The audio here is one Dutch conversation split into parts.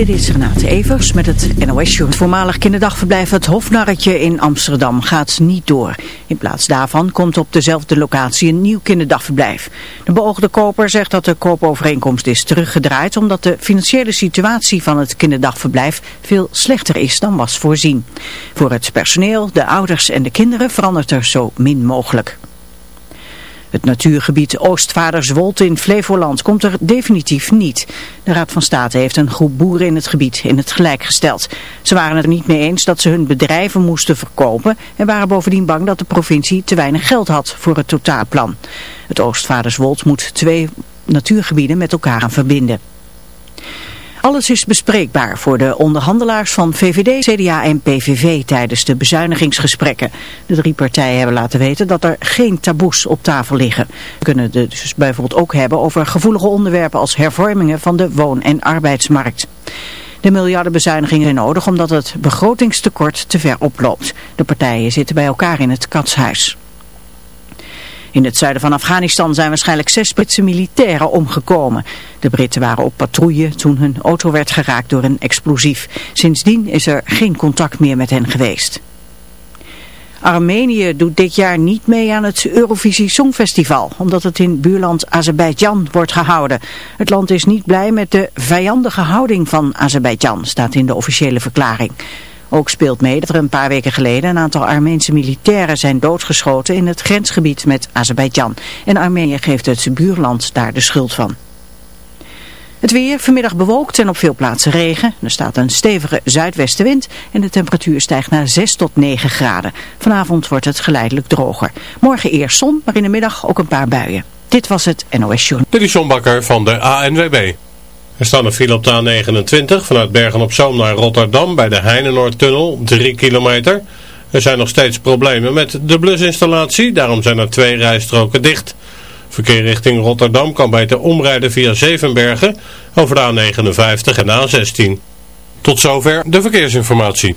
Dit is Renate Evers met het NOS Show. Het voormalig kinderdagverblijf Het Hofnarretje in Amsterdam gaat niet door. In plaats daarvan komt op dezelfde locatie een nieuw kinderdagverblijf. De beoogde koper zegt dat de koopovereenkomst is teruggedraaid omdat de financiële situatie van het kinderdagverblijf veel slechter is dan was voorzien. Voor het personeel, de ouders en de kinderen verandert er zo min mogelijk. Het natuurgebied Oostvaderswold in Flevoland komt er definitief niet. De Raad van State heeft een groep boeren in het gebied in het gelijk gesteld. Ze waren het er niet mee eens dat ze hun bedrijven moesten verkopen en waren bovendien bang dat de provincie te weinig geld had voor het totaalplan. Het Oostvaderswold moet twee natuurgebieden met elkaar verbinden. Alles is bespreekbaar voor de onderhandelaars van VVD, CDA en PVV tijdens de bezuinigingsgesprekken. De drie partijen hebben laten weten dat er geen taboes op tafel liggen. We kunnen het dus bijvoorbeeld ook hebben over gevoelige onderwerpen als hervormingen van de woon- en arbeidsmarkt. De miljardenbezuinigingen zijn nodig omdat het begrotingstekort te ver oploopt. De partijen zitten bij elkaar in het katshuis. In het zuiden van Afghanistan zijn waarschijnlijk zes Britse militairen omgekomen. De Britten waren op patrouille toen hun auto werd geraakt door een explosief. Sindsdien is er geen contact meer met hen geweest. Armenië doet dit jaar niet mee aan het Eurovisie Songfestival, omdat het in buurland Azerbeidzjan wordt gehouden. Het land is niet blij met de vijandige houding van Azerbeidzjan, staat in de officiële verklaring. Ook speelt mee dat er een paar weken geleden een aantal Armeense militairen zijn doodgeschoten in het grensgebied met Azerbeidzjan. En Armenië geeft het buurland daar de schuld van. Het weer, vanmiddag bewolkt en op veel plaatsen regen. Er staat een stevige zuidwestenwind en de temperatuur stijgt naar 6 tot 9 graden. Vanavond wordt het geleidelijk droger. Morgen eerst zon, maar in de middag ook een paar buien. Dit was het NOS Journal. Dit is John van de ANWB. Er staan een file op de A29 vanuit Bergen op Zoom naar Rotterdam bij de Heinenoordtunnel, 3 kilometer. Er zijn nog steeds problemen met de blusinstallatie, daarom zijn er twee rijstroken dicht. Verkeer richting Rotterdam kan beter omrijden via Zevenbergen over de A59 en de A16. Tot zover de verkeersinformatie.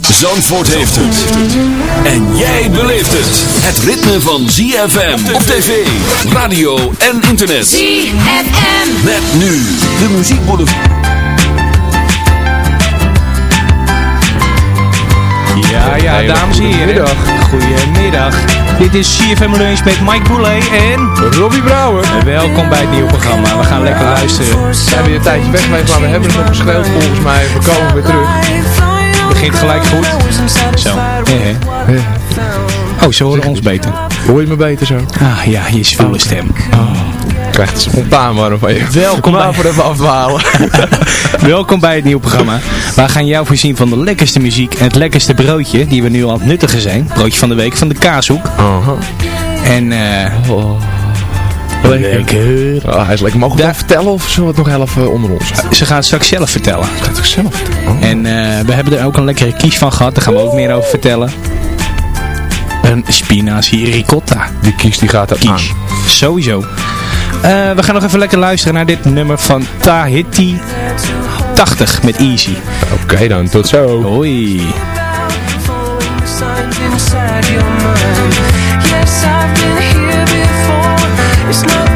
Zandvoort heeft het. En jij beleeft het. Het ritme van ZFM op tv, radio en internet. ZFM. Met nu de muziekboulevard. Ja, ja, dames en heren. Goedemiddag. Dit is CFM Lunch met Mike Boulet en... Robbie Brouwer. En welkom bij het nieuwe programma. We gaan lekker luisteren. We zijn weer een tijdje weg geweest, maar we hebben het nog geschreeuwd volgens mij. We komen weer terug. Begint gelijk goed. Zo. He, he. Oh, ze horen ons beter. Hoor je me beter zo? Ah ja, je zwoele stem. Krijgt het spontaan warm van je. Welkom maar bij- voor even afdwalen. Welkom bij het nieuwe programma. Wij gaan jou voorzien van de lekkerste muziek en het lekkerste broodje die we nu aan het nuttigen zijn. Broodje van de week van de Kaashoek. En eh lekker. Oh, hij is lekker. Mogen we dat vertellen of zullen we het nog even onder ons? Ze gaan het straks zelf vertellen. Gaat het zelf vertellen? Oh. En eh, we hebben er ook een lekkere kies van gehad. Daar gaan we ook meer over vertellen. Een spinazie ricotta. Die kies die gaat er aan. Kies. Sowieso. Eh, we gaan nog even lekker luisteren naar dit nummer van Tahiti 80 met Easy. Oké dan, tot zo. Hoi. Yes, I've been here. It's not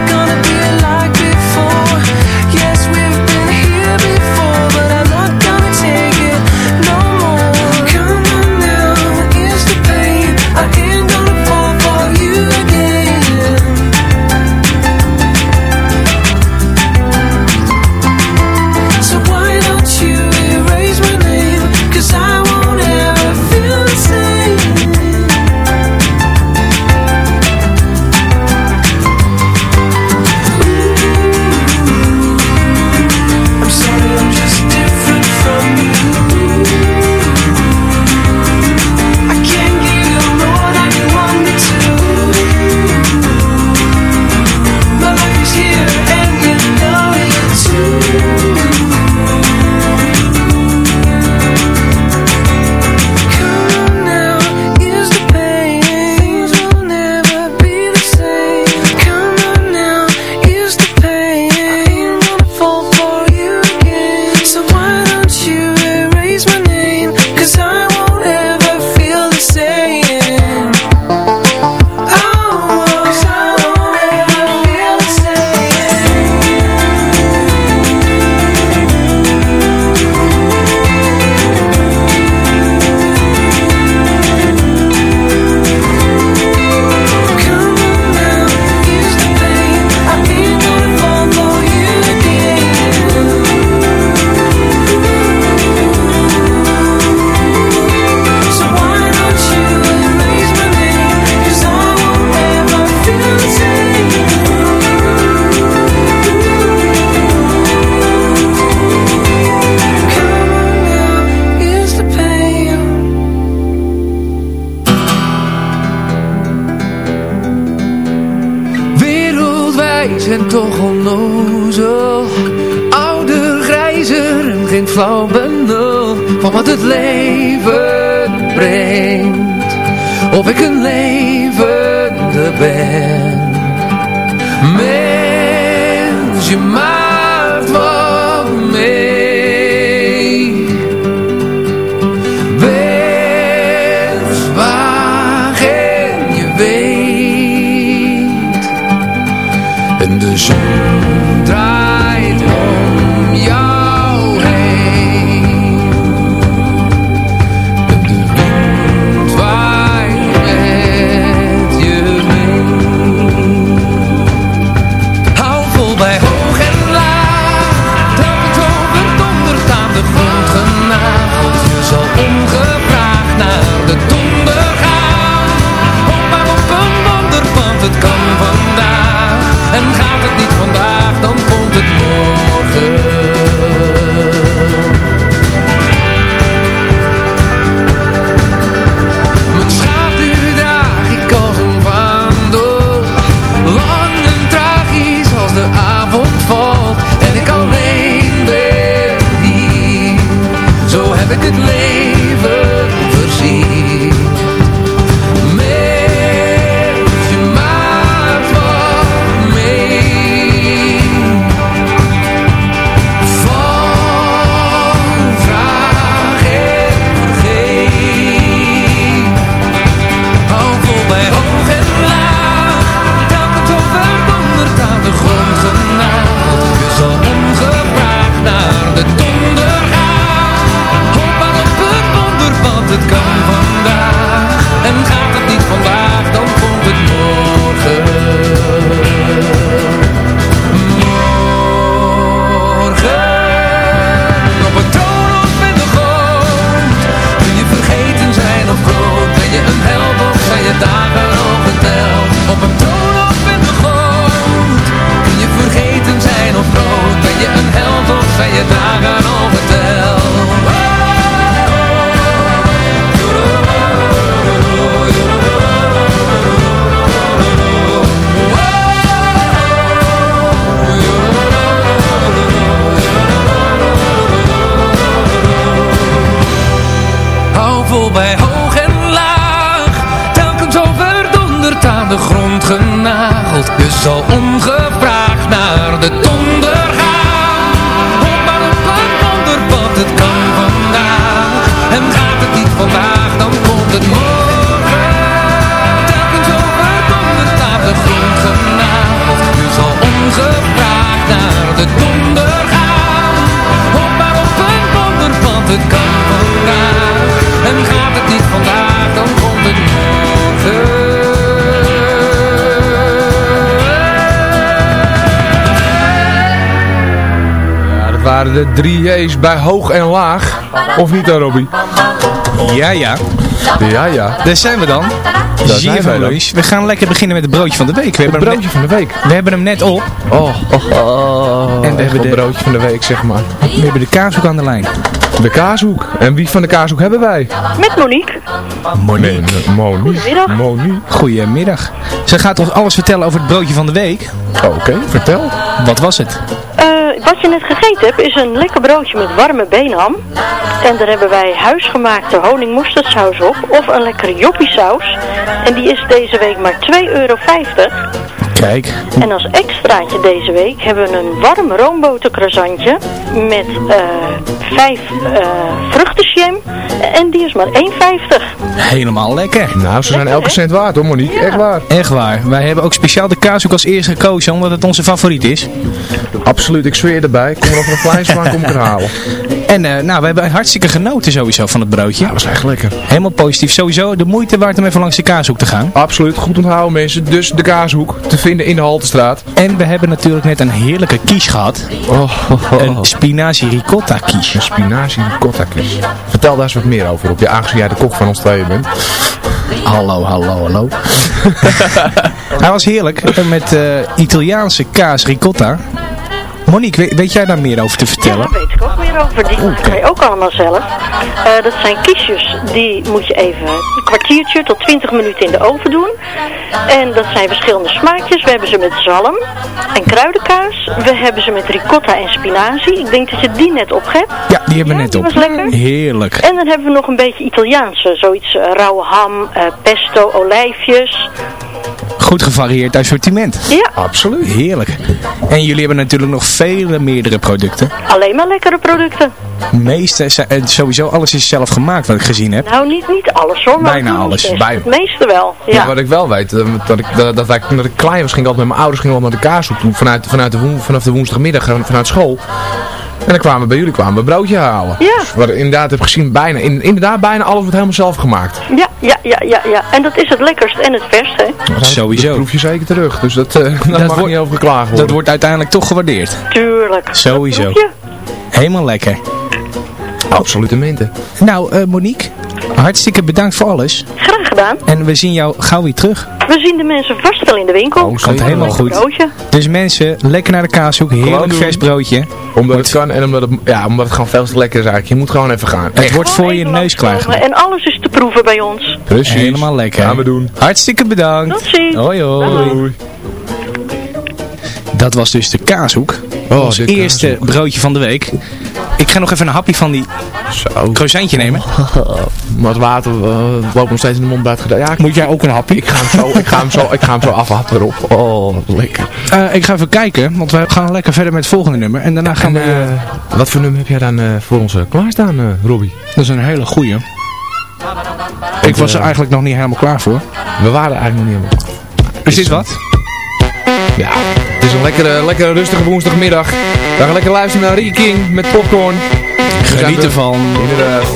Bij hoog en laag. Telkens overdonderd aan de grond genageld. Je zal ongevraagd waren de drie J's bij hoog en laag. Of niet dan, Robbie? Ja, ja. Ja, ja. Daar zijn we dan. Daar Zie zijn wij van dan. We gaan lekker beginnen met het broodje van de week. We Het hebben, hem, broodje van de week. net, we hebben hem net op. Oh, oh, oh. En we hebben het de- broodje van de week, zeg maar. We hebben de kaashoek aan de lijn. De kaashoek. En wie van de kaashoek hebben wij? Met Monique. Monique. Nee, Monique. Goedemiddag. Monique. Goedemiddag. Ze gaat ons alles vertellen over het broodje van de week. Oké, vertel. Wat was het? Eh, wat je net gegeten hebt is een lekker broodje met warme beenham. En daar hebben wij huisgemaakte honingmosterdsaus op. Of een lekkere joppiesaus. En die is deze week maar 2,50 euro. Kijk. En als extraatje deze week hebben we een warm roombotercroissantje met eh vijf eh vruchtenjam. En die is maar 1,50. Helemaal lekker. Nou, ze zijn elke cent waard hoor, Monique. Echt waar. Echt waar. Wij hebben ook speciaal de kaashoek als eerste gekozen omdat het onze favoriet is. Absoluut, ik zweer erbij. Kom er nog een vleisplank kom ik er halen. En eh, nou, we hebben hartstikke genoten sowieso van het broodje. Dat was echt lekker. Helemaal positief. Sowieso de moeite waard om even langs de kaashoek te gaan. Absoluut, goed onthouden mensen. Dus de kaashoek te vinden in de Haltestraat. En we hebben natuurlijk net een heerlijke quiche gehad. Oh, Een spinazie ricotta quiche. Een spinazie ricotta kies. Vertel daar eens wat meer over op je, aangezien jij de kok van ons tweeën bent. Hallo, hallo, hallo. Hij was heerlijk. eh, Met eh, Italiaanse kaas ricotta. Monique, weet, weet jij daar meer over te Ja, vertellen? daar weet ik ook meer over. Die maken wij ook allemaal zelf. Eh, dat zijn kiesjes, die moet je even een kwartiertje tot 20 minuten in de oven doen. En dat zijn verschillende smaakjes. We hebben ze met zalm en kruidenkaas. We hebben ze met ricotta en spinazie. Ik denk dat je die net op hebt. Ja, die hebben we Ja, net die op. was lekker. Heerlijk. En dan hebben we nog een beetje Italiaanse. Zoiets eh, rauwe ham, eh, pesto, olijfjes. Goed gevarieerd assortiment. Ja, Absoluut. Heerlijk. En jullie hebben natuurlijk nog vele meerdere producten. alleen maar lekkere producten. De meeste, sowieso alles is zelf gemaakt wat ik gezien heb. Nou, niet, niet alles hoor. Maar Bijna alles, best. bijna. Het meeste wel. Ja. Ja. wat ik wel weet, eh, dat ik, dat, dat, wij, dat ik klein was, ging ik altijd met mijn ouders gingen we altijd naar de kaashoek toe, vanuit, vanuit de woen, vanaf de woensdagmiddag, eh, vanuit school. En dan kwamen we bij jullie kwamen we broodje halen. Ja. Dus wat ik inderdaad heb gezien, bijna, in, inderdaad bijna alles wordt helemaal zelf gemaakt. Ja, ja, ja, ja, ja. En dat is het lekkerst en het verst, hè? Dat Sowieso. proef je zeker terug, dus dat, eh daar mag wordt- niet over geklaagd worden. Dat wordt uiteindelijk toch gewaardeerd. Tuurlijk. Sowieso. Dat. Helemaal lekker. Absolutementen. Nou, eh, Monique, hartstikke bedankt voor alles. Graag gedaan. En we zien jou gauw weer terug. We zien de mensen vast wel in de winkel. Oh, Komt helemaal goed. broodje. Dus mensen, lekker naar de kaashoek. Heerlijk vers broodje. Omdat het kan en omdat het, ja, omdat het gewoon veel te lekker is eigenlijk. Je moet gewoon even gaan. Het Echt. wordt voor je neus klaar. En alles is te proeven bij ons. Precies. Helemaal lekker. Gaan we doen. Hartstikke bedankt. Tot ziens. Hoi hoi. Dat was dus de kaashoek. Oh, Ons eerste kaashoek. broodje van de week. Ik ga nog even een hapje van die Zo. croissantje nemen. Maar het water eh, loopt nog steeds in de mond buiten gedaan. Ja, Moet jij ook een hapje? ik ga hem zo, ik ga hem zo, ik ga hem zo afhappen erop. Oh, wat lekker. Eh, ik ga even kijken, want we gaan lekker verder met het volgende nummer. En daarna gaan En, we... eh, wat voor nummer heb jij dan voor ons klaarstaan, eh Robbie? dat is een hele goeie. Ik was er eigenlijk nog niet helemaal klaar voor. We waren eigenlijk nog niet helemaal. Is dit wat? Ja, is een lekkere, lekkere rustige woensdagmiddag. We gaan lekker luisteren naar Ricky King met popcorn. We zijn Geniet er- ervan. Inderdaad.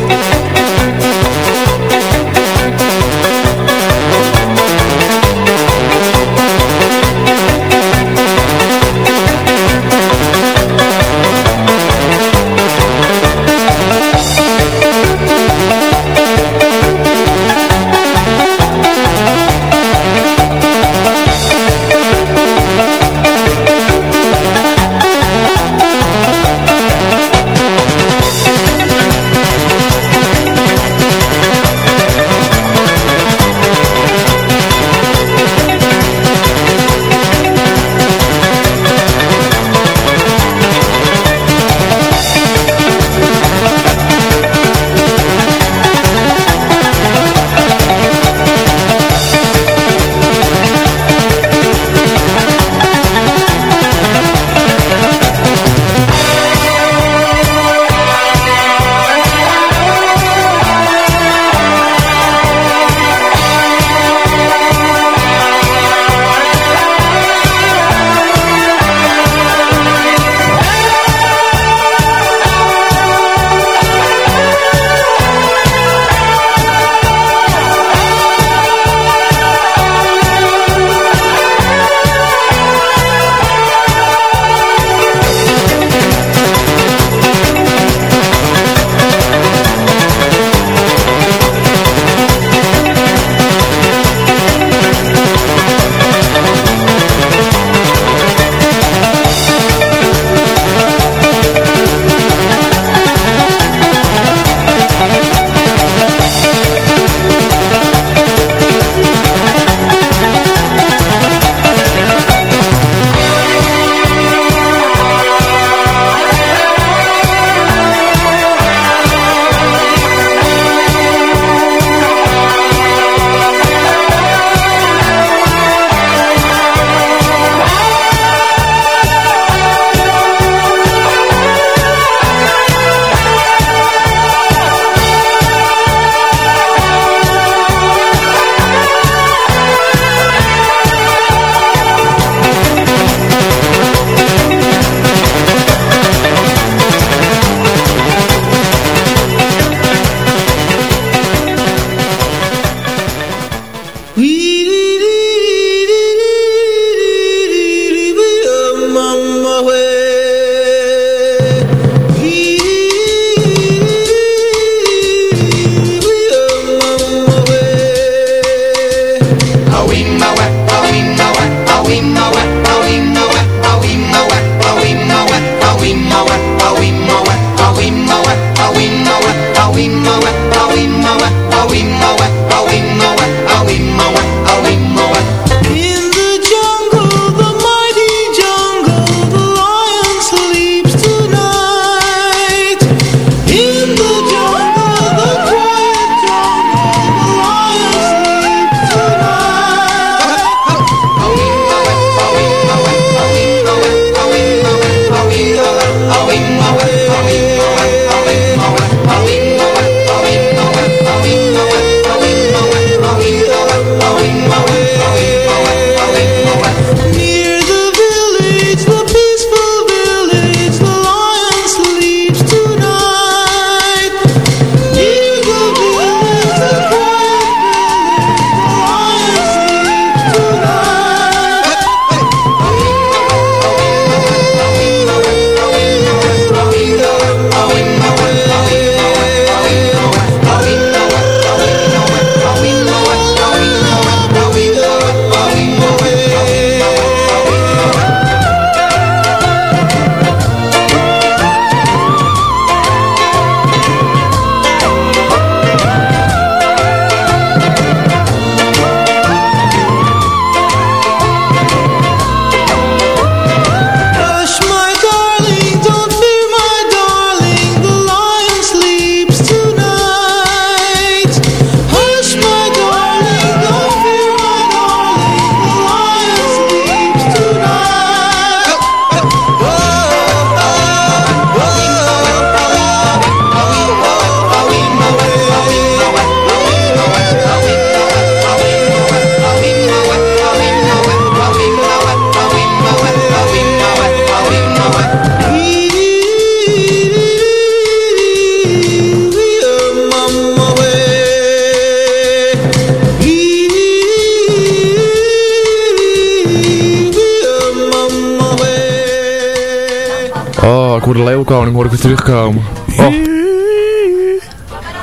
Oh, ik hoor de leeuwkoning hoor ik weer terugkomen. Oh.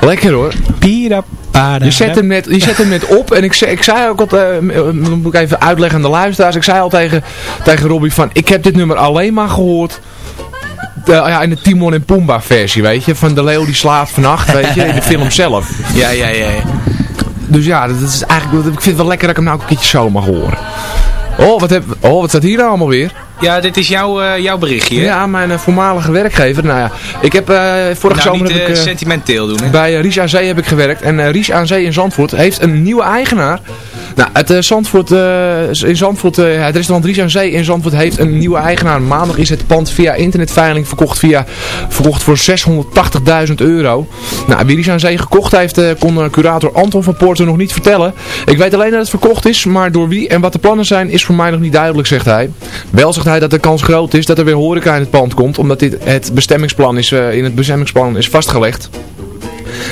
Lekker hoor. Je zet, hem net, je zet hem net op en ik, zei- ik zei ook al, m- m- moet ik even uitleggen aan de luisteraars. Ik zei al tegen, tegen Robbie van, ik heb dit nummer alleen maar gehoord eh, ja, in de Timon en Pumba versie, weet je. Van de leeuw die slaapt vannacht, weet je, in de film zelf. Ja, ja, ja. ja. Dus ja, dat is eigenlijk, ik vind het wel lekker dat ik hem nou ook een keertje zo mag horen. Oh, wat, heb, oh, wat staat hier nou allemaal weer? Ja, dit is jouw, eh, jouw berichtje. hè? Ja, mijn eh, voormalige werkgever. Nou ja, ik heb eh vorige nou, zomer niet heb ik, sentimenteel doen, hè? bij Ries aan Zee heb ik gewerkt. En Ries aan Zee in Zandvoort heeft een nieuwe eigenaar. Nou, het, eh, Zandvoort, eh, in Zandvoort, eh, het restaurant Ries aan Zee in Zandvoort heeft een nieuwe eigenaar. Maandag is het pand via internetveiling verkocht, via, verkocht voor 680.000 euro. Nou, wie Ries aan Zee gekocht heeft, kon curator Anton van Poorten nog niet vertellen. Ik weet alleen dat het verkocht is, maar door wie en wat de plannen zijn is voor mij nog niet duidelijk, zegt hij. Wel zegt hij dat de kans groot is dat er weer horeca in het pand komt, omdat dit het bestemmingsplan is, in het bestemmingsplan is vastgelegd.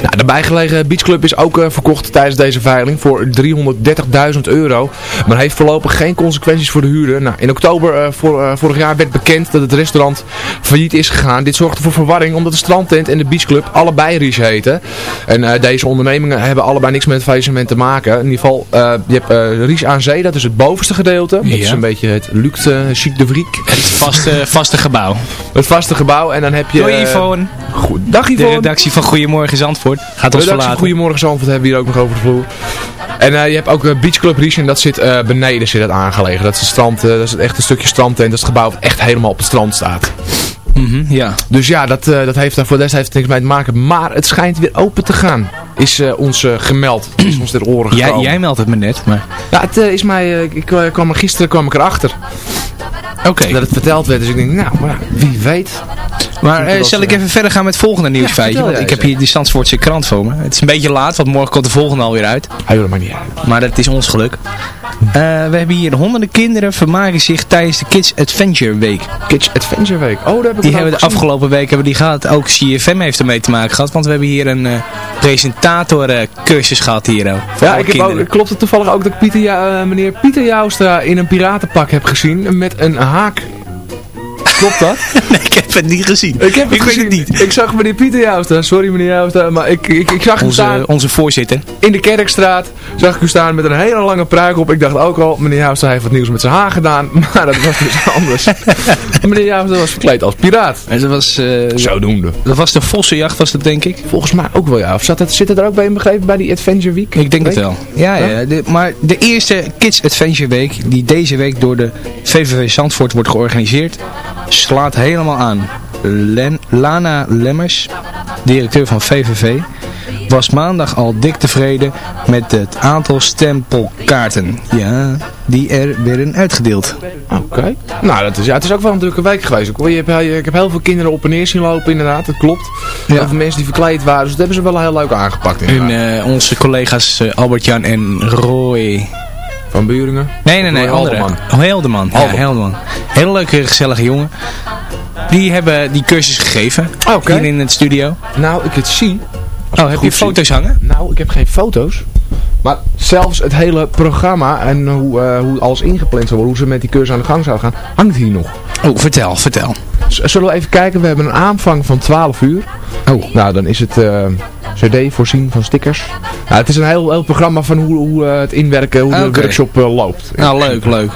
Nou, de bijgelegen beachclub is ook eh, verkocht tijdens deze veiling voor 330.000 euro. Maar heeft voorlopig geen consequenties voor de huurder. Nou, in oktober eh, voor, eh, vorig jaar werd bekend dat het restaurant failliet is gegaan. Dit zorgde voor verwarring omdat de strandtent en de beachclub allebei Ries heten. En eh, deze ondernemingen hebben allebei niks met het faillissement te maken. In ieder geval, eh, je hebt Ries aan Zee, dat is het bovenste gedeelte. Dat is een beetje het luxe chic de vriek. Het vaste, vaste gebouw. Het vaste gebouw. En dan heb je... Doei Yvonne. Goed, dag De Yvonne. redactie van Goedemorgen Zandvoort gaat ons verlaten. Goedemorgen Zandvoort hebben we hier ook nog over de vloer. En eh, je hebt ook eh, Beach Club Ries en dat zit eh, beneden zit het aangelegen. Dat is, het strand, dat is echt een stukje strand en dat is het gebouw wat echt helemaal op het strand staat. Mhm, ja. Dus ja, dat, dat heeft daar voor de rest heeft niks mee te maken. Maar het schijnt weer open te gaan. Is ons gemeld. Is ons ter oren Jij, gekomen. jij meldt het me net, maar... Ja, het is mij... ik kwam er gisteren kwam ik erachter. Oké. Dat het verteld werd. Dus ik denk, nou, maar wie weet. Maar eh, zal ik even verder gaan met het volgende nieuwsfeitje? want ik heb hier die Zandvoortse krant voor me. Het is een beetje laat, want morgen komt de volgende alweer uit. Hij wil er maar niet uit. Maar dat is ons geluk. Eh, we hebben hier honderden kinderen vermaken zich tijdens de Kids Adventure Week. Kids Adventure Week. Oh, daar heb ik Die het hebben de gezien. afgelopen week hebben die gehad. Ook CFM heeft ermee te maken gehad. Want we hebben hier een eh presentator eh, cursus gehad hier. Ja, ik heb ook, klopt het toevallig ook dat ik Pieter, Ja- eh, meneer Pieter Joustra in een piratenpak heb gezien met een haak. Klopt dat? Nee, ik heb het niet gezien. Ik heb het weet gezien. het niet. Ik zag meneer Pieter Joustra, sorry meneer Joustra, maar ik, ik, ik zag hem staan Onze, onze voorzitter. in de Kerkstraat. Zag ik u staan met een hele lange pruik op. Ik dacht ook al, meneer Joustra heeft wat nieuws met zijn haar gedaan. Maar dat was dus anders. meneer Joustra was verkleed als piraat. En dat was, eh, Zodoende. dat was de vossenjacht, was dat denk ik. Volgens mij ook wel ja. Of zat het, zit het er ook bij inbegrepen bij die Adventure Week? Ik denk het wel. Ja, ja. de- maar de eerste Kids Adventure Week, die deze week door de VVV Zandvoort wordt georganiseerd, slaat helemaal aan. Len- Lana Lemmers, directeur van VVV, was maandag al dik tevreden met het aantal stempelkaarten. Ja, die er werden uitgedeeld. Oké. Nou, dat is, ja, het is ook wel een drukke week geweest. ook, hoor. Je hebt, je- ik heb heel veel kinderen op en neer zien lopen, inderdaad. Dat klopt. Ja. Heel veel mensen die verkleed waren. Dus dat hebben ze wel heel leuk aangepakt, inderdaad. En eh, onze collega's eh, Albert-Jan en Roy... Van Buringen. Nee, nee, nee. Haldeman. Oh, Helderman. Ja, Haldeman. Helderman. Hele leuke, gezellige jongen. Die hebben die cursus gegeven. Oké. Hier in het studio. Nou, ik het zie. Oh, heb je zie. foto's hangen? Nou, ik heb geen foto's. Maar zelfs het hele programma en hoe, eh, hoe alles ingepland zou worden, hoe ze met die cursus aan de gang zou gaan, hangt hier nog. Oh, vertel, vertel. Z- Zullen we even kijken? We hebben een aanvang van 12 uur. Oh. Nou, dan is het eh, cd voorzien van stickers. Nou, het is een heel, heel programma van hoe, hoe eh, het inwerken, hoe de workshop eh, loopt. Nou, leuk, leuk.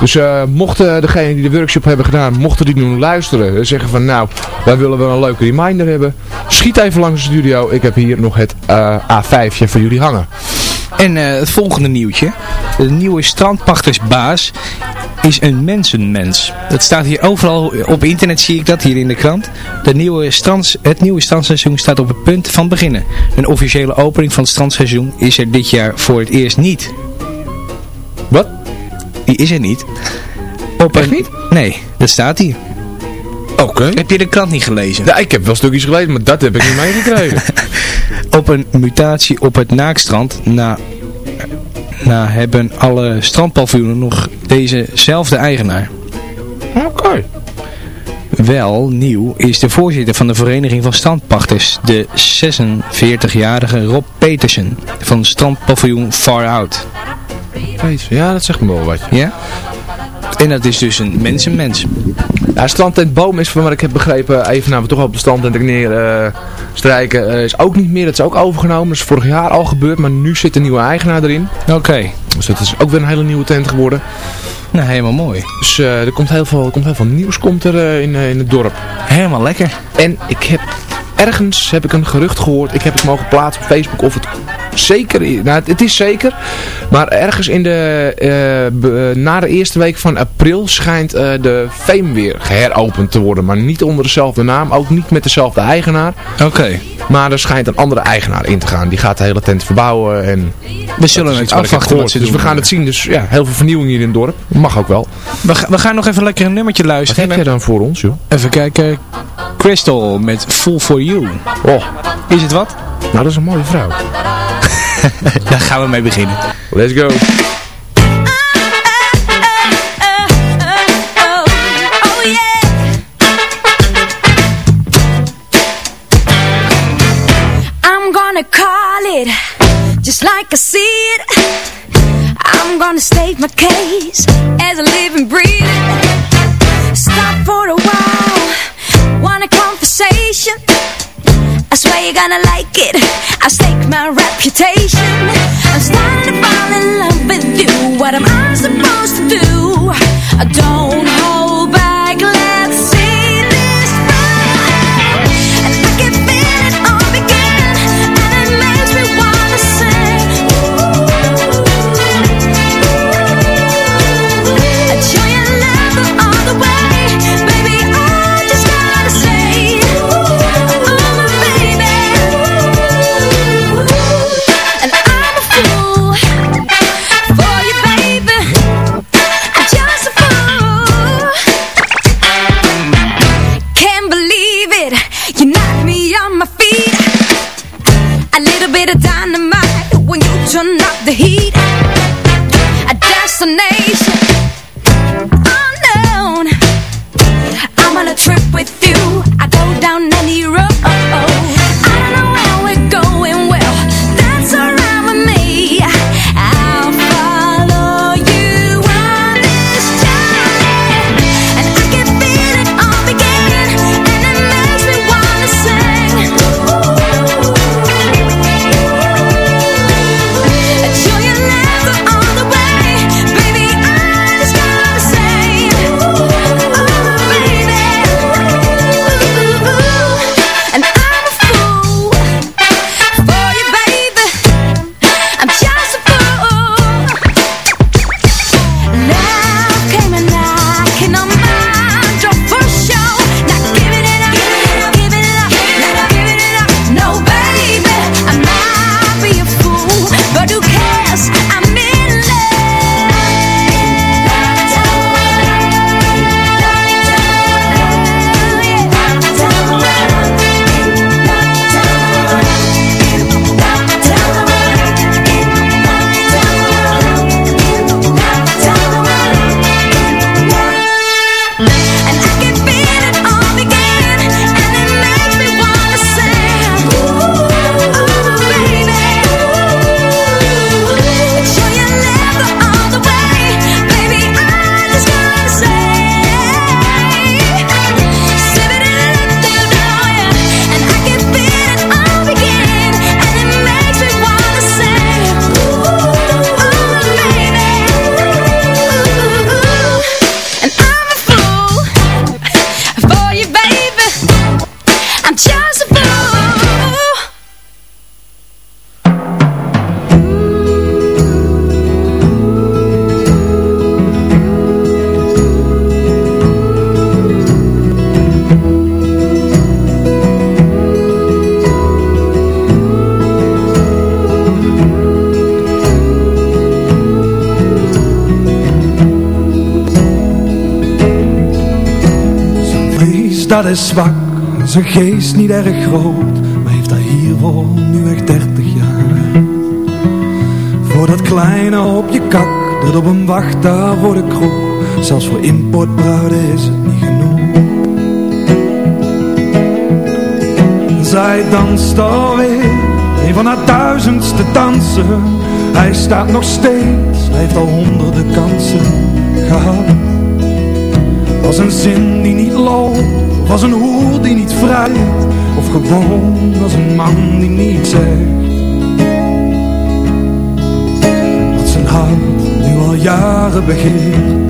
Dus eh, mochten degenen die de workshop hebben gedaan, mochten die nu luisteren, en zeggen van nou, wij willen wel een leuke reminder hebben. Schiet even langs de studio. Ik heb hier nog het eh, A5'tje voor jullie hangen. En eh, het volgende nieuwtje. De nieuwe strandpachtersbaas is een mensenmens. Dat staat hier overal op internet, zie ik dat, hier in de krant. De nieuwe strands, het nieuwe strandseizoen staat op het punt van beginnen. Een officiële opening van het strandseizoen is er dit jaar voor het eerst niet. Wat? Die is er niet. Op Echt een... niet? Nee, dat staat hier. Oké. Heb je de krant niet gelezen? Ja, ik heb wel stukjes gelezen, maar dat heb ik niet meegekregen. Op een mutatie op het Naakstrand na, na hebben alle strandpaviljoenen nog dezezelfde eigenaar. Oké. Wel nieuw is de voorzitter van de Vereniging van Strandpachters, de 46-jarige Rob Petersen van strandpaviljoen Far Out. Ja, dat zegt me wel wat. Ja? En dat is dus een mensenmens. Ja, strandtent Boom is van wat ik heb begrepen, even nou we toch op de strandtent neer eh, strijken, eh, is ook niet meer. Dat is ook overgenomen. Dat is vorig jaar al gebeurd, maar nu zit een nieuwe eigenaar erin. Oké. Dus dat is ook weer een hele nieuwe tent geworden. Nou, helemaal mooi. Dus eh, er komt heel veel, er komt heel veel nieuws komt er, eh, in, in het dorp. Helemaal lekker. En ik heb ergens heb ik een gerucht gehoord. Ik heb het mogen plaatsen op Facebook of het zeker. Nou, het, is zeker. Maar ergens in de, eh, eh, na de eerste week van april schijnt eh, de Fame weer geheropend te worden. Maar niet onder dezelfde naam. Ook niet met dezelfde eigenaar. Oké. Maar er schijnt een andere eigenaar in te gaan. Die gaat de hele tent verbouwen. En We zullen het wat afwachten wat Dus we gaan het zien. Dus ja, heel veel vernieuwing hier in het dorp. Mag ook wel. We, ga- we gaan nog even lekker een nummertje Wat luisteren. heb jij dan voor ons, joh? Even kijken. Crystal met Full For You. Oh, Is het wat? Nou dat is een mooie vrouw. Daar gaan we mee beginnen. Let's go. I'm gonna call it just like I see it. I'm gonna state my case as a living, breathing. Stop for a while, want a conversation. I swear you're gonna like it. I stake my reputation. I'm starting to fall in love with you. What am I supposed to do? I don't hold A little bit of dynamite when you turn up the heat. A destination unknown. I'm on a trip with you. I go down any road. Dat is zwak, zijn geest niet erg groot Maar heeft hij hiervoor nu echt 30 jaar. Voor dat kleine op je kak, dat op hem wacht daar voor de kroeg Zelfs voor importbruiden is het niet genoeg. Zij danst alweer, een van haar duizendste dansen. Hij staat nog steeds, hij heeft al honderden kansen gehad. Was een zin die niet loopt, was een hoer die niet vrijt, of gewoon als een man die niet zegt. Wat zijn hart nu al jaren begeert.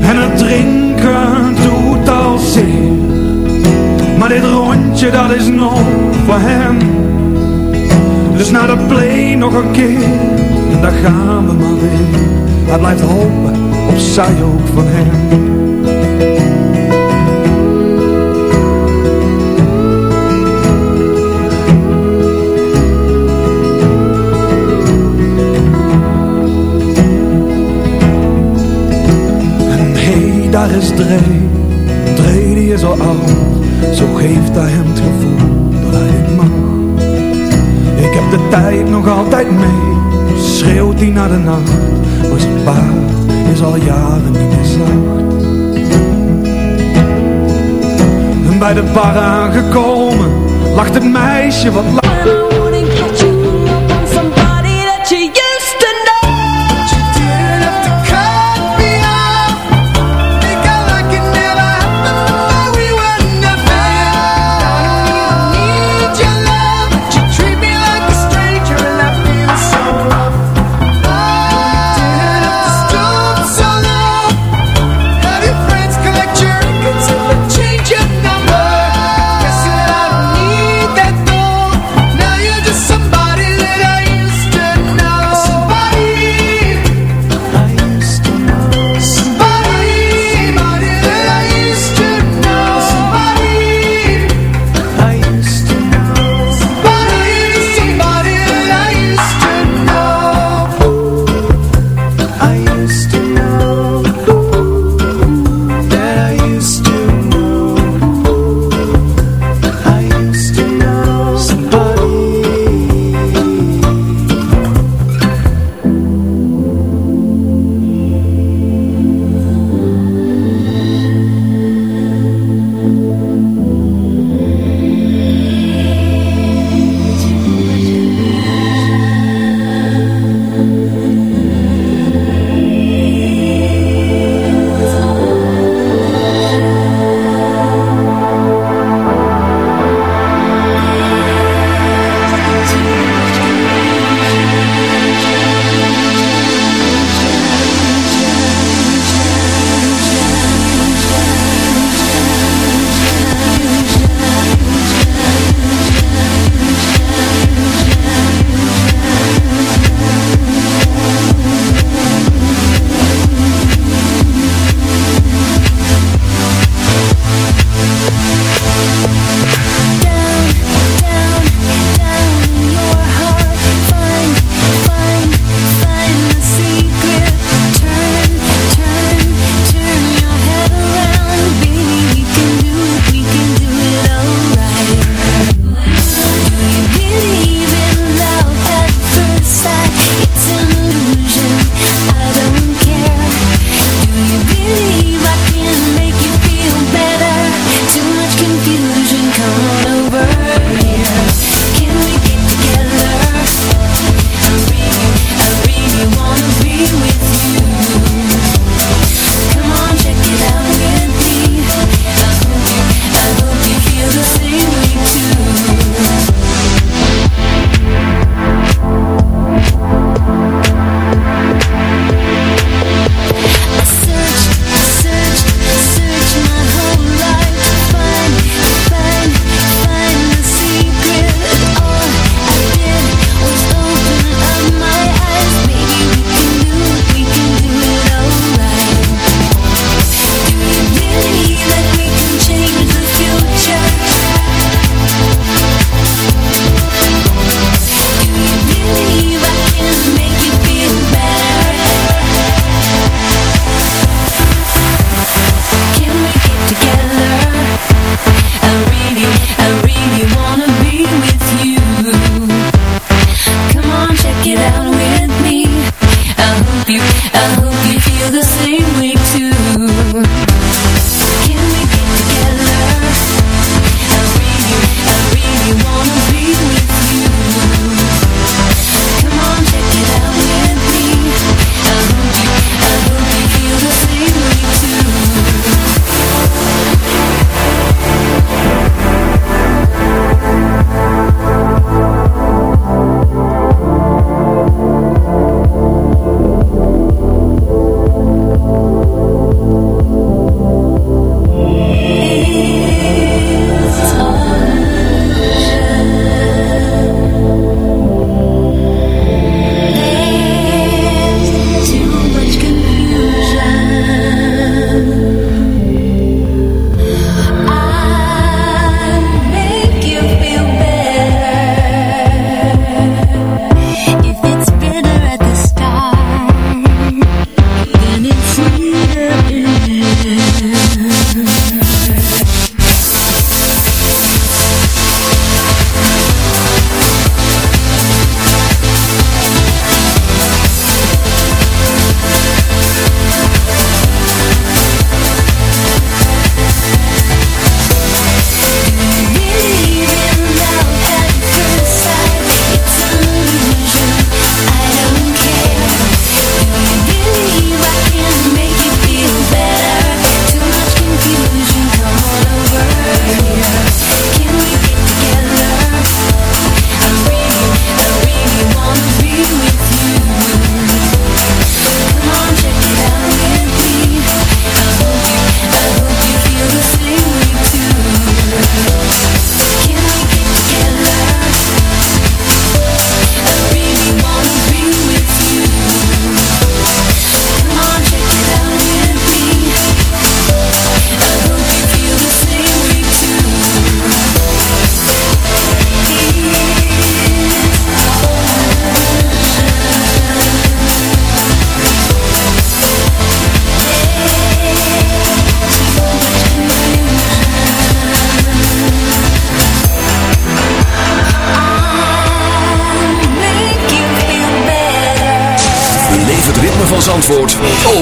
En het drinken doet al zeer, maar dit rondje dat is nog voor hem. Dus naar de play nog een keer daar gaan we maar weer. Hij blijft hopen op zij ook van hem. En daar is Dre. Dre die is al oud. Zo geeft hij hem het gevoel dat hij het mag. Ik heb de tijd nog altijd mee Schreeuwt hij naar de nacht. Maar zijn paard is al jaren niet meer zacht. En bij de bar aangekomen Lacht het meisje wat lacht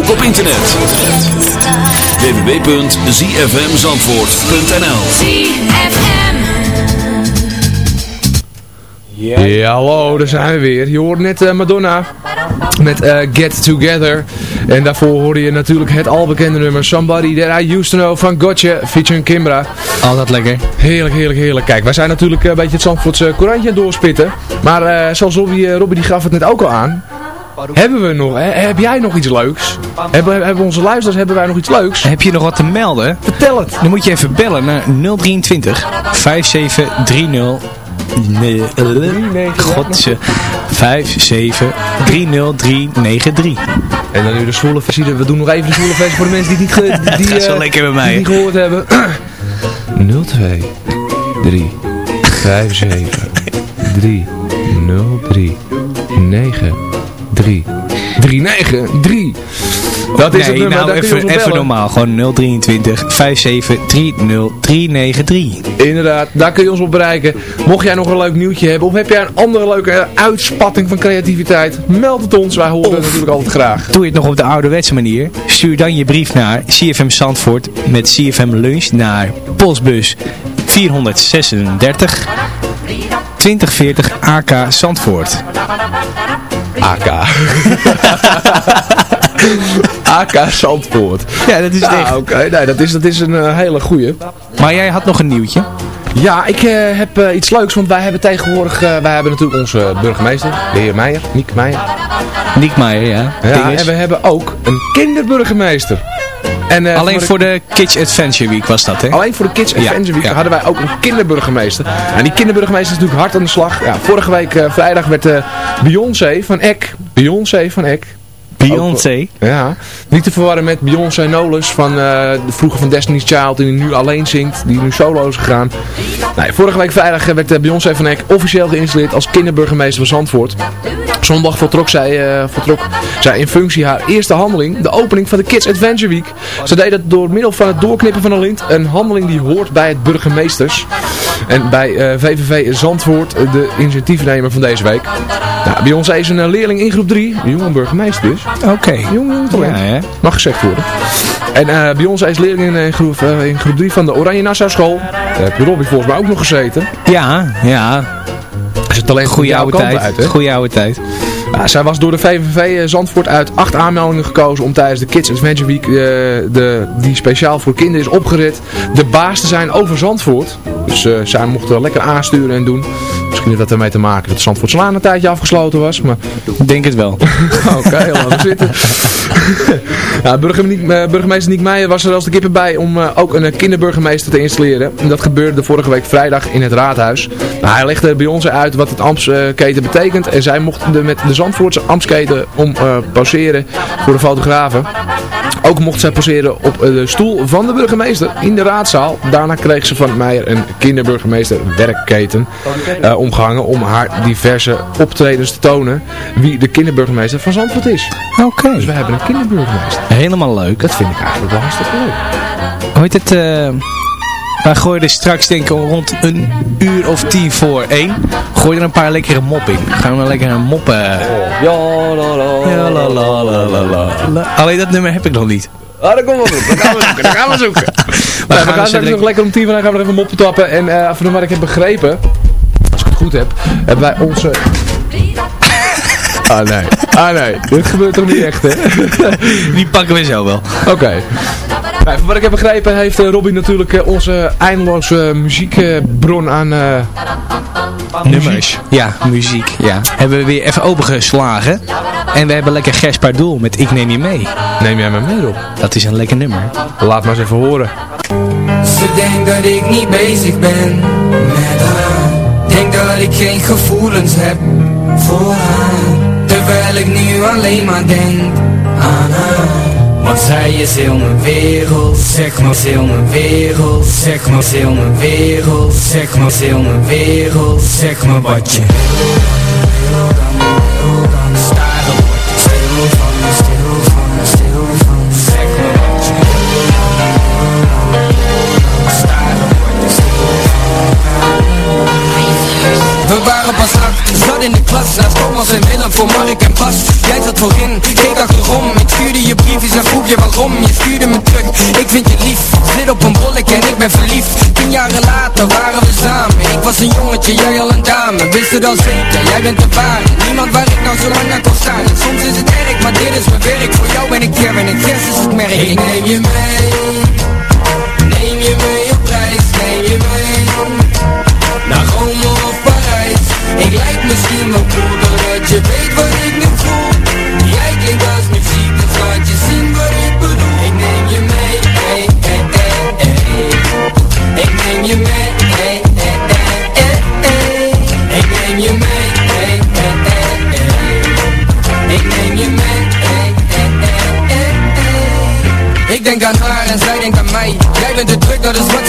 ook op internet. www.zfmzandvoort.nl ZFM. Ja, hallo, daar zijn we weer. Je hoort net eh, Madonna met eh, Get Together. En daarvoor hoorde je natuurlijk het albekende nummer Somebody That I Used To Know van Gotcha featuring Kimbra. Altijd lekker. Heerlijk, heerlijk, heerlijk. Kijk, wij zijn natuurlijk eh, een beetje het Zandvoortse courantje aan het doorspitten. Maar eh, zoals Robbie, Robbie die gaf het net ook al aan. Hebben we nog, hè? heb jij nog iets leuks? Hebben, hebben onze luisteraars, hebben wij nog iets leuks? Heb je nog wat te melden? Vertel het. Dan moet je even bellen naar 023 5730 Nee, uh, Godse 5730393. En dan nu de zwoele versie. We doen nog even de zwoele versie voor de mensen die het niet, ge, die, eh, lekker bij mij. die niet gehoord hebben. 02 3 57 3 03 9 3 3 9 3 Dat is het nee, nummer, nou even, even normaal. Gewoon 023 5730393. Inderdaad, daar kun je ons op bereiken. Mocht jij nog een leuk nieuwtje hebben of heb jij een andere leuke uitspatting van creativiteit, meld het ons. Wij horen het natuurlijk altijd graag. Doe je het nog op de ouderwetse manier? Stuur dan je brief naar CFM Zandvoort met CFM Lunch naar postbus 436 2040 AK Zandvoort. AK. AK Zandvoort. Ja, dat is Ja, echt. oké. Nee, dat is, dat is een eh, hele goeie. Maar jij had nog een nieuwtje. Ja, ik eh, heb eh, iets leuks, want wij hebben tegenwoordig, wij hebben natuurlijk onze burgemeester, de heer Meijer, Niek Meijer. Niek Meijer, ja. Ja, Dinges. en we hebben ook een kinderburgemeester. En, eh, Alleen voor de Kids Adventure Week was dat, hè? Alleen voor de Kids Adventure Week ja. hadden wij ook een kinderburgemeester. En die kinderburgemeester is natuurlijk hard aan de slag. Ja, vorige week eh, vrijdag werd eh Beyoncé van Eck, Beyoncé van Eck. Beyoncé. Ja, niet te verwarren met Beyoncé Knowles van de vroeger van Destiny's Child die nu alleen zingt, die nu solo is gegaan. Nee, vorige week vrijdag werd Beyoncé van Eck officieel geïnstalleerd als kinderburgemeester van Zandvoort. Zondag voltrok zij, eh, voltrok zij in functie haar eerste handeling, de opening van de Kids Adventure Week. Ze deed dat door middel van het doorknippen van een lint, een handeling die hoort bij het burgemeesters. En bij eh, VVV Zandvoort, eh, de initiatiefnemer van deze week. Nou, Beyoncé is een eh, leerling in groep 3, een jonge burgemeester dus. Oké. Jong, jong talent. Ja, hè? Mag gezegd worden. En eh Beyoncé is leerling in, eh, groep, eh, in groep 3 van de Oranje Nassau school. Daar heb je Robbie volgens mij ook nog gezeten. Ja, ja. Talent Goeie jouw oude tijd. uit, hè? Goeie oude tijd. Zij was door de VVV eh, Zandvoort uit acht aanmeldingen gekozen om tijdens de Kids Adventure Week, eh, de, die speciaal voor kinderen is opgericht, de baas te zijn over Zandvoort. Dus eh, zij mocht wel lekker aansturen en doen. Misschien heeft dat ermee te maken dat de Zandvoortslaan een tijdje afgesloten was. Maar Ik denk het wel. Oké, laten we zitten. ja, burgemeester, eh, burgemeester Niek Meijer was er als de kippen bij om eh, ook een kinderburgemeester te installeren. En dat gebeurde vorige week vrijdag in het raadhuis. Nou, hij legde bij ons uit wat het Amsketen betekent. En zij mochten de, met de Zandvoortse Amsketen om poseren voor de fotografen. Ook mocht zij poseren op eh, de stoel van de burgemeester in de raadzaal. Daarna kreeg ze van Meijer een kinderburgemeester werkketen eh, omgehangen om haar diverse optredens te tonen wie de kinderburgemeester van Zandvoort is. Oké. Dus we hebben een kinderburgemeester. Helemaal leuk. Dat vind ik eigenlijk wel hartstikke leuk. Hoe heet het? eh wij gooien er straks denk ik rond een uur of tien voor één. Gooi er een paar lekkere mop in. Gaan we een lekkere mop... eh Ja, la, la, ja, la, la, la, la, la, la. Alleen dat nummer heb ik nog niet. Ah, dat komt wel goed. Dat gaan we zoeken. Dat gaan we zoeken. We gaan straks nog lekker- lekker om tien van, gaan we er even mop tappen. En eh van wat ik heb begrepen, als ik het goed heb, hebben wij onze... Ah nee, ah nee, dit gebeurt toch niet echt hè? Die pakken we zo wel. Oké. Nou, van wat ik heb begrepen heeft eh, Robin natuurlijk eh, onze eindeloze muziekbron aan... eh, Nummers. Ja, muziek. Ja. Hebben we weer even opengeslagen. En we hebben lekker Gers Pardoel met Ik Neem Je Mee. Neem jij me mee op? Dat is een lekker nummer. Laat maar eens even horen. Ze denkt dat ik niet bezig ben met haar Denk dat ik geen gevoelens heb voor haar Terwijl ik nu alleen maar denk aan haar Want zij is heel mijn wereld, zeg maar heel mijn wereld Zeg maar heel mijn wereld, zeg maar heel mijn wereld Zeg maar wat je We waren pas acht, zat in de klas Naast Thomas en Willem voor Mark en Bas Jij zat voorin, keek achterom Ik stuurde je briefjes en vroeg je waarom. Je stuurde me terug, ik vind je lief. Zit op een bollek en ik ben verliefd. Tien jaren later waren we samen. Ik was een jongetje, jij al een dame. Wist het al zeker, jij bent de ware. Niemand waar ik nou zo lang naar kon staan. Soms is het erg, maar dit is mijn werk. Voor jou ben ik Kevin en Chris is het merk. Ik neem je mee. Neem je mee op reis, neem je mee Ik lijk misschien wel cool Doordat je weet wat ik nu voel Jij klinkt als muziek Dus laat je zien wat ik bedoel Ik neem je mee hey, hey, hey, hey. Ik neem je mee hey, hey, hey. Ik neem je mee hey, hey, hey. Ik neem je mee hey, hey, hey. Ik denk aan haar en zij denkt aan mij Jij bent te druk, dat is wat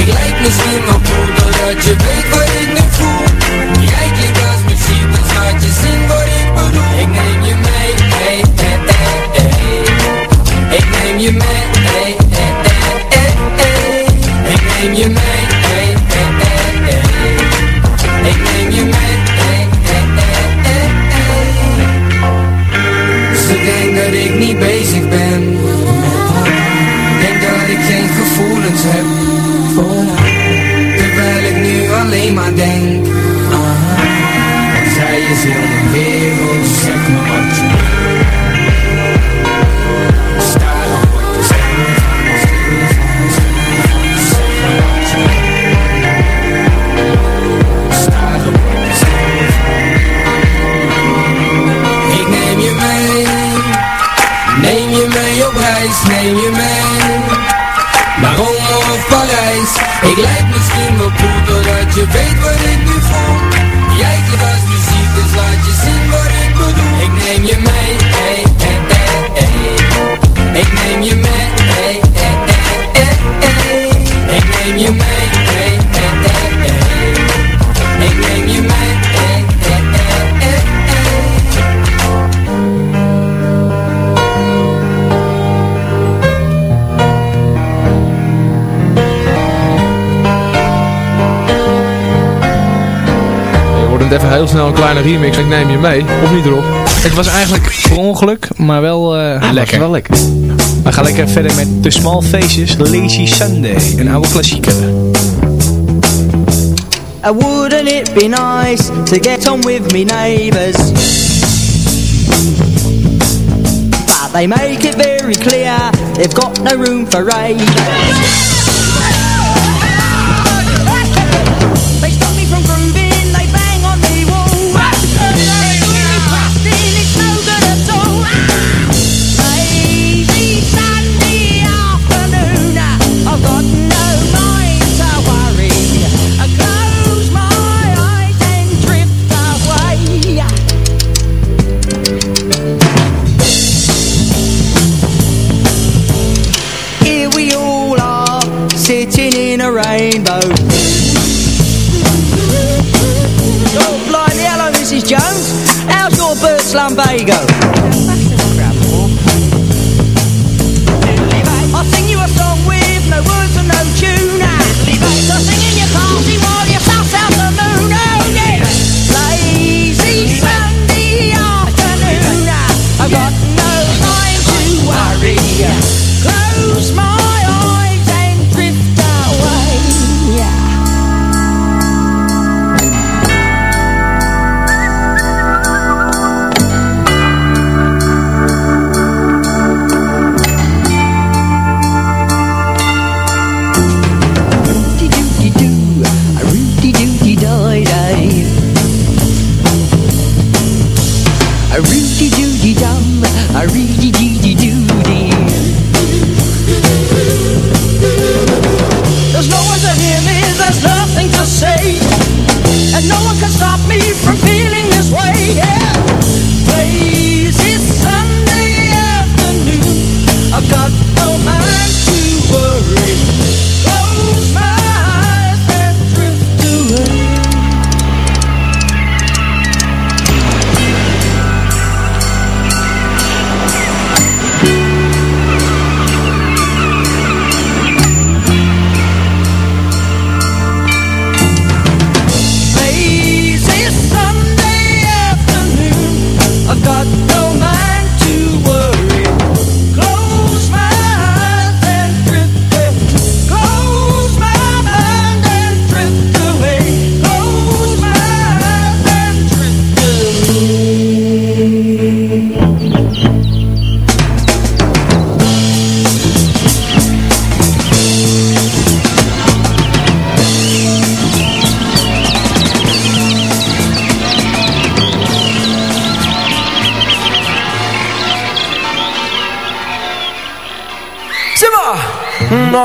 Ik lijk misschien wel cool Doordat je weet wat ik nu voel Jij klinkt als muziek Dus laat je zien wat ik bedoel Ik neem je mee hey, hey, hey, hey. Ik neem je mee hey, hey, hey, hey, hey. Ik neem je mee maar denk ah, Zij is heel mijn wereld, zeg me wat je snel een kleine remix. Ik neem je mee. Of niet erop. Het was eigenlijk per ongeluk, maar wel eh, lekker. wel lekker. We gaan lekker verder met The Small Faces, Lazy Sunday, een oude klassieker. Uh, wouldn't it be nice to get on with me neighbours? But they make it very clear they've got no room for ravers. Lego.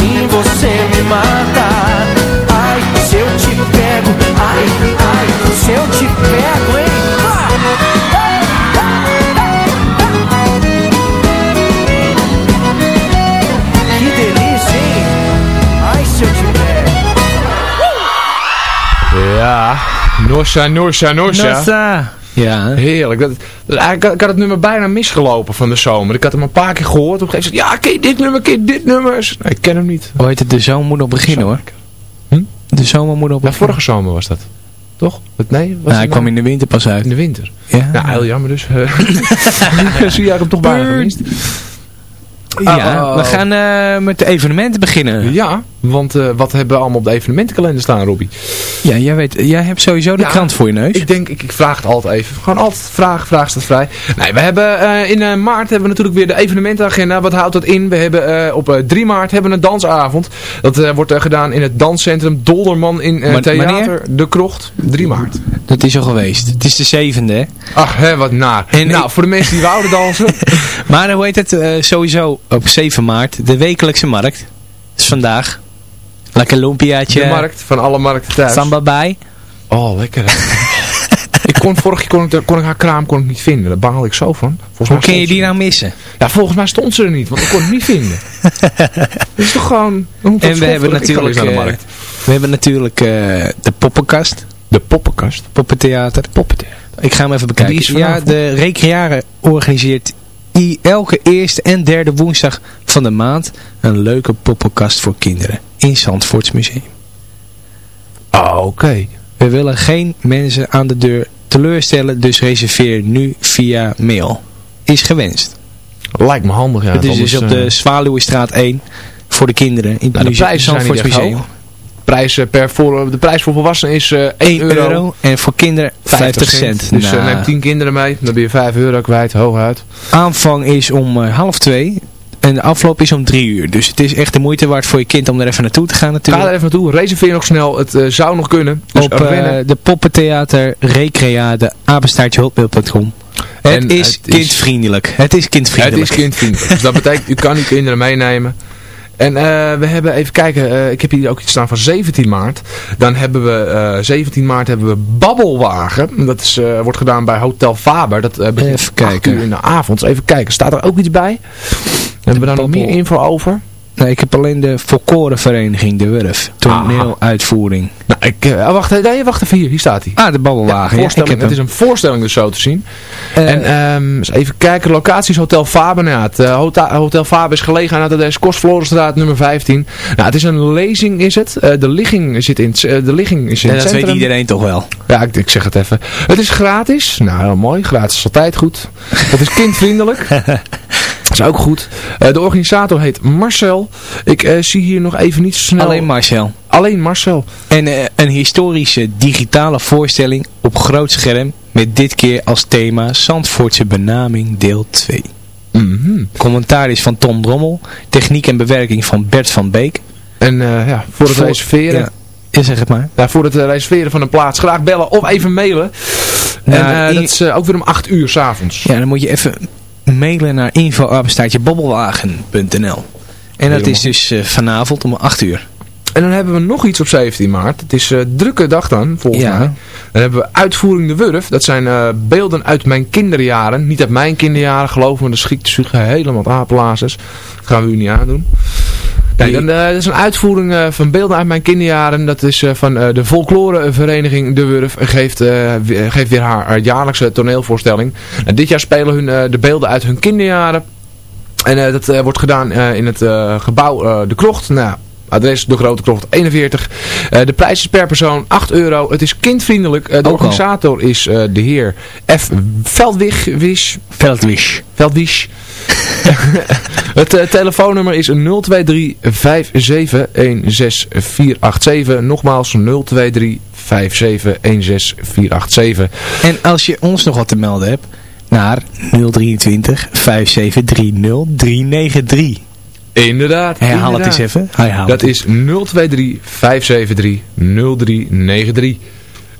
Assim você me mata Ai, se eu te pego Ai, ai, se eu te pego, hein Que delícia, hein Ai, se eu te pego Ja, Nossa, Nossa, Nossa. Nossa. Ja. Heerlijk. Dat, ik, had, ik had het nummer bijna misgelopen van de zomer. Ik had hem een paar keer gehoord. Op een gegeven moment, ja, ken je dit nummer, ken je dit nummer? Nee, ik ken hem niet. Hoe heet het? De zomer moet nog beginnen hoor. Hm? De zomer moet nog Ja, beginnen. vorige zomer was dat. Toch? Nee? Was Nou, ik kwam in de winter pas uit. in de winter. Ja. Ja, heel jammer dus. Zie jij hem toch bijna gemist? Ja, Oh. we gaan eh, met de evenementen beginnen. Ja, want eh, wat hebben we allemaal op de evenementenkalender staan, Robbie? Ja, jij, weet, jij hebt sowieso de Ja, krant voor je neus. Ik denk, ik, ik vraag het altijd even. Gewoon altijd vragen, vraag staat vrij. Nee, we hebben eh, in maart hebben we natuurlijk weer de evenementenagenda. Wat houdt dat in? We hebben op eh, 3 maart hebben we een dansavond. Dat wordt gedaan in het danscentrum Dolderman in Theater wanneer? De Krocht. 3 maart. Dat is al geweest. Het is de zevende, hè? Ach, hè, wat naar. En nou, ik- voor de mensen die wouden dansen. Maar hoe heet het? eh, sowieso op 7 maart, de wekelijkse markt. Dat is vandaag. Lekker lumpiaatje. de markt van alle markten thuis. Samba bij. Oh, lekker ik kon, vorig jaar kon ik, kon ik haar kraam kon ik niet vinden. Daar bangel ik zo van. Volgens Hoe kun je die nou missen? Ja, volgens mij stond ze er niet, want ik kon het niet vinden. Het is toch gewoon... En we hebben natuurlijk, naar de eh, markt. we hebben natuurlijk eh, de poppenkast. De poppenkast. Poppentheater. Poppentheater. Ik ga hem even bekijken. die is ja, de Recreare organiseert elke eerste en derde woensdag van de maand een leuke poppenkast voor kinderen in Zandvoorts Museum. Ah, oké. We willen geen mensen aan de deur teleurstellen, dus reserveer nu via mail. Is gewenst. Lijkt me handig, ja. het is dus op eh, de Zwaluwestraat 1 voor de kinderen in het nou, museum, Zandvoorts Museum. Prijs, eh, per voor, de prijs voor volwassenen is eh 1, 1 euro. euro. en voor kinderen 50, cent. Dus eh, Nou, neem 10 kinderen mee, dan ben je 5 euro kwijt, hooguit. aanvang is om eh, half twee en de afloop is om drie uur. Dus het is echt de moeite waard voor je kind om er even naartoe te gaan Ga natuurlijk. er even naartoe, reserveer nog snel, het eh, zou nog kunnen. Dus op eh, de poppentheater Recreade apenstaartjehotmail.com. Het het is- kindvriendelijk. Het is het kindvriendelijk. is kindvriendelijk. dus dat betekent, u kan uw kinderen meenemen. En eh, we hebben even kijken, eh, ik heb hier ook iets staan van 17 maart. Dan hebben we, eh 17 maart hebben we Babbelwagen. Dat is, eh, wordt gedaan bij Hotel Faber. Dat eh, begint Even om 8 kijken. uur in de avond. Even kijken, staat er ook iets bij? Hebben we daar nog meer info over? Nee, ik heb alleen de volkorenvereniging De Wurf. Toneeluitvoering. Nou, ik, eh, wacht, nee, wacht even hier, hier staat hij. Ah, de babbelwagen. Ja, voorstelling. ik heb het is een voorstelling dus zo te zien. Eh, en ehm, eens even kijken, locaties Hotel Faber. Nou ja, het eh, Hotel, Hotel Faber is gelegen aan de Kostverlorenstraat nummer 15. Nou, het is een lezing is het. De ligging zit in de ligging is in Ja, het dat weet iedereen toch wel. Ja, ik, ik zeg het even. Het is gratis. Nou, heel mooi. Gratis is altijd goed. Het is kindvriendelijk. Is ook goed. Eh, de organisator heet Marcel. Ik eh, zie hier nog even niet zo snel... Alleen Marcel. Alleen Marcel. En eh, een historische digitale voorstelling op groot scherm met dit keer als thema Zandvoortse benaming deel 2. Mhm. Commentaar is van Tom Drommel, techniek en bewerking van Bert van Beek. En ja, voor het Voor- reserveren... Ja, ja, zeg het maar. Ja, voor het reserveren van een plaats graag bellen of even mailen. Nou, en dat is ook weer om 8 uur s'avonds. Ja, dan moet je even mailen naar info.bobbelwagen.nl En dat is dus eh, vanavond om 8 uur. En dan hebben we nog iets op 17 maart. Het is een drukke dag dan, volgens Ja. mij. Dan hebben we Uitvoering de Wurf. Dat zijn eh, beelden uit mijn kinderjaren. Niet uit mijn kinderjaren, geloof me. Dat schiet zich helemaal apenlazers. Dat gaan we u niet aandoen. Nee, dan, eh, dat is een uitvoering eh, van beelden uit mijn kinderjaren. Dat is eh, van eh, de folklorevereniging De Wurf. Geeft, eh, geeft weer haar eh, jaarlijkse toneelvoorstelling. En dit jaar spelen hun eh, de beelden uit hun kinderjaren. En eh, dat eh, wordt gedaan eh, in het eh, gebouw eh, De Krocht. Nou, adres De Grote Krocht 41. Eh, de prijs is per persoon 8 euro. Het is kindvriendelijk. Eh, de Ook al. organisator is eh, de heer F. Veldwig. Wisch. Veldwisch. Veldwisch. het telefoonnummer is 023 57 16487. Nogmaals 023 57 16487. En als je ons nog wat te melden hebt, naar 023 5730 393. Inderdaad. Herhaal het inderdaad. eens even. Herhaal Dat het. is 023 573 0393.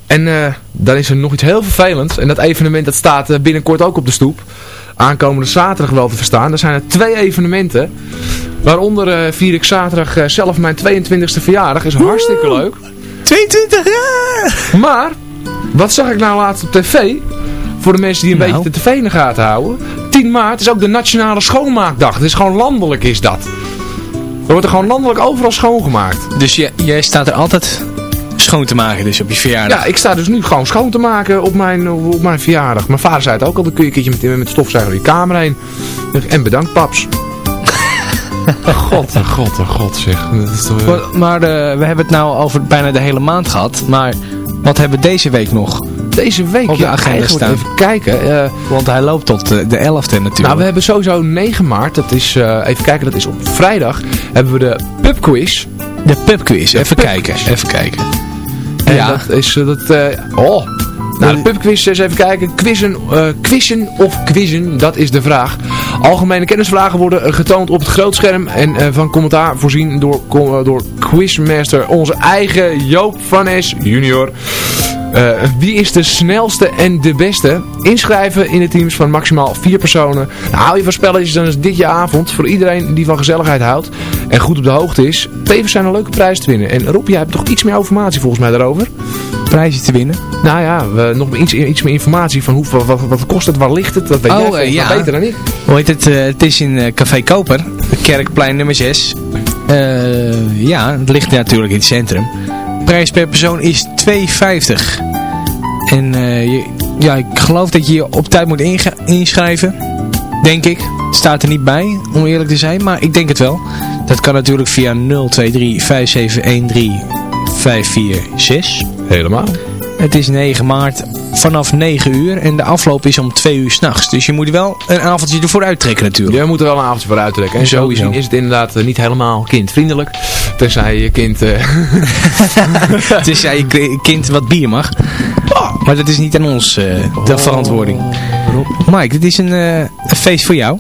En eh, dan is er nog iets heel vervelends. En dat evenement dat staat eh, binnenkort ook op de stoep. Aankomende zaterdag wel te verstaan. Er zijn er twee evenementen. Waaronder eh, vier ik zaterdag zelf mijn 22e verjaardag. Is hartstikke leuk. 22 jaar! Maar, wat zag ik nou laatst op tv? Voor de mensen die een Nou. beetje de tv in de gaten houden. 10 maart is ook de Nationale Schoonmaakdag. Het is gewoon landelijk is dat. Er wordt er gewoon landelijk overal schoongemaakt. Dus je, jij staat er altijd schoon te maken dus op je verjaardag. Ja, ik sta dus nu gewoon schoon te maken op mijn, op mijn verjaardag. Mijn vader zei het ook al, dan kun je een keertje met, met stofzuiger je kamer heen. En bedankt paps. god, oh god, oh god zeg. Dat is toch, Maar, maar eh, we hebben het nou over bijna de hele maand gehad. Maar wat hebben we deze week nog? Deze week op de agenda staan? even kijken. eh, Want hij loopt tot eh, de 11e natuurlijk. nou, we hebben sowieso 9 maart. Dat is, eh, even kijken, dat is op vrijdag. Hebben we de pubquiz. de pubquiz. Even kijken. Even kijken. En Ja. dat is dat... oh... Nou, de pubquiz, eens even kijken. Quizzen, quizzen of quizzen, dat is de vraag. Algemene kennisvragen worden getoond op het grootscherm en van commentaar voorzien door, door quizmaster, onze eigen Joop van Es junior. Eh, wie is de snelste en de beste? Inschrijven in de teams van maximaal vier personen. Nou, hou je van spelletjes, dan is dit je avond voor iedereen die van gezelligheid houdt en goed op de hoogte is. Tevens zijn er leuke prijzen te winnen. En Rob, jij hebt toch iets meer informatie volgens mij daarover? Prijzen te winnen. Nou ja, we, nog iets, iets meer informatie van hoe, wat, wat, kost het, waar ligt het, dat weet Oh, jij eh, ja. beter dan ik. Hoe heet het? eh, het is in Café Koper. Kerkplein nummer 6. Eh, ja, het ligt natuurlijk in het centrum. Prijs per persoon is 2,50. En eh, je, ja, ik geloof dat je je op tijd moet inschrijven. Denk ik. Staat er niet bij, om eerlijk te zijn. Maar ik denk het wel. Dat kan natuurlijk via 023 5713 546. Helemaal. Het is 9 maart vanaf 9 uur en de afloop is om 2 uur s'nachts. Dus je moet wel een avondje ervoor uittrekken natuurlijk. Je moet er wel een avondje voor uittrekken. En zo Sowieso. gezien is het inderdaad eh, niet helemaal kindvriendelijk. Tenzij je kind... eh, ja, je kind wat bier mag. Maar dat is niet aan ons eh, de verantwoording. Mike, dit is een, een feest voor jou.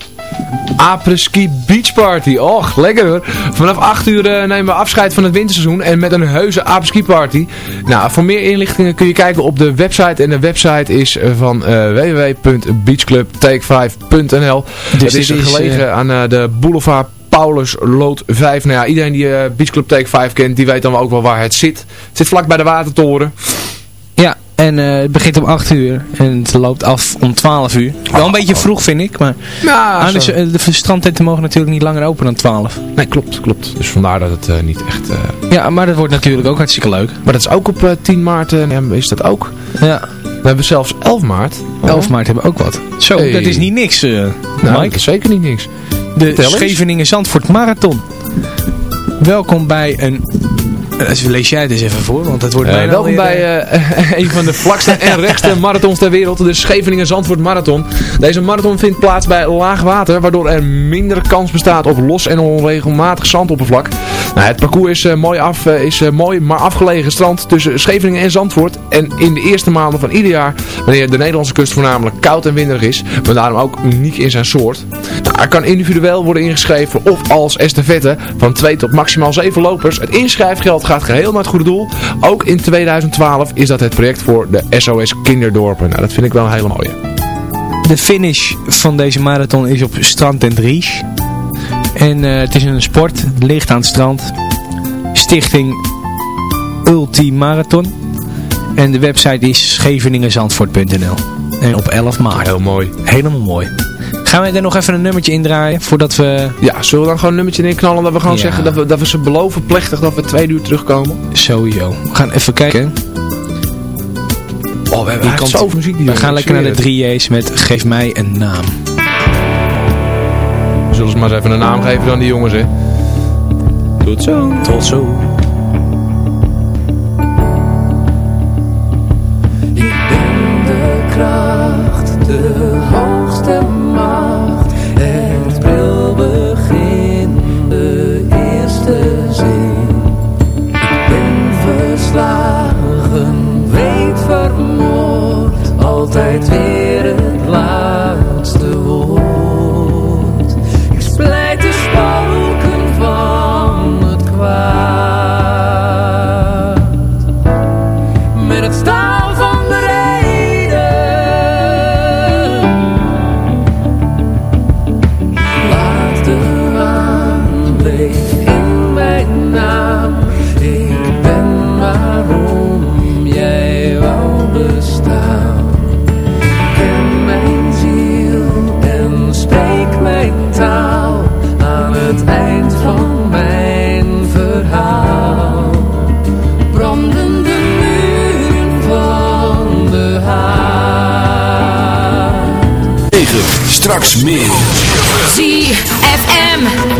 Apreski Beach Party. Och, lekker hoor. Vanaf 8 uur eh, nemen we afscheid van het winterseizoen en met een heuse apreski party. Nou, voor meer inlichtingen kun je kijken op de website. En de website is van eh www.beachclubtake5.nl. Dus het is dit is, gelegen eh, aan de boulevard Paulus Lood 5. Nou ja, iedereen die Beach Club Take 5 kent, die weet dan ook wel waar het zit. Het zit vlak bij de Watertoren. En eh, het begint om 8 uur en het loopt af om 12 uur. Wel een beetje vroeg vind ik, maar Ja, Ah, dus, eh, de strandtenten mogen natuurlijk niet langer open dan 12. Nee, klopt, klopt. Dus vandaar dat het eh, niet echt... eh, Ja, maar dat wordt natuurlijk ook hartstikke leuk. Maar dat is ook op eh, 10 maart, is dat ook. Ja. We hebben zelfs 11 maart. 11 maart hebben we ook wat. Zo, Hey. dat is niet niks, eh Nou, Mike. dat is zeker niet niks. De Vertel eens. Scheveningen Zandvoort Marathon. Welkom bij een... eh, lees jij het eens even voor, want het wordt Eh, bijna welkom alweer, bij eh, een van de vlakste en rechtste marathons ter wereld, de Scheveningen Zandvoort Marathon. Deze marathon vindt plaats bij laag water, waardoor er minder kans bestaat op los en onregelmatig zandoppervlak. Nou, het parcours is, mooi, af, is mooi, maar afgelegen strand tussen Scheveningen en Zandvoort. En in de eerste maanden van ieder jaar, wanneer de Nederlandse kust voornamelijk koud en winderig is, maar daarom ook uniek in zijn soort. Nou, er kan individueel worden ingeschreven of als estafette van 2 tot maximaal 7 lopers. Het inschrijfgeld gaat geheel naar het goede doel. Ook in 2012 is dat het project voor de SOS Kinderdorpen. Nou, dat vind ik wel een hele mooie. De finish van deze marathon is op strand en Dries. En eh, het is een sport, het ligt aan het strand. Stichting Ultimarathon. En de website is scheveningenzandvoort.nl. En op 11 maart. Heel mooi. Helemaal mooi. Gaan wij er nog even een nummertje indraaien voordat we... Ja, zullen we dan gewoon een nummertje inknallen dat we gewoon Ja. zeggen dat we, dat we ze beloven plechtig dat we twee uur terugkomen? Sowieso. We gaan even kijken. Oh, we hebben komt- zoveel muziek die We gaan lekker naar de zweer 3J's met Geef mij een naam. We zullen ze maar eens even een naam geven dan die jongens, hè. Tot zo. Tot zo.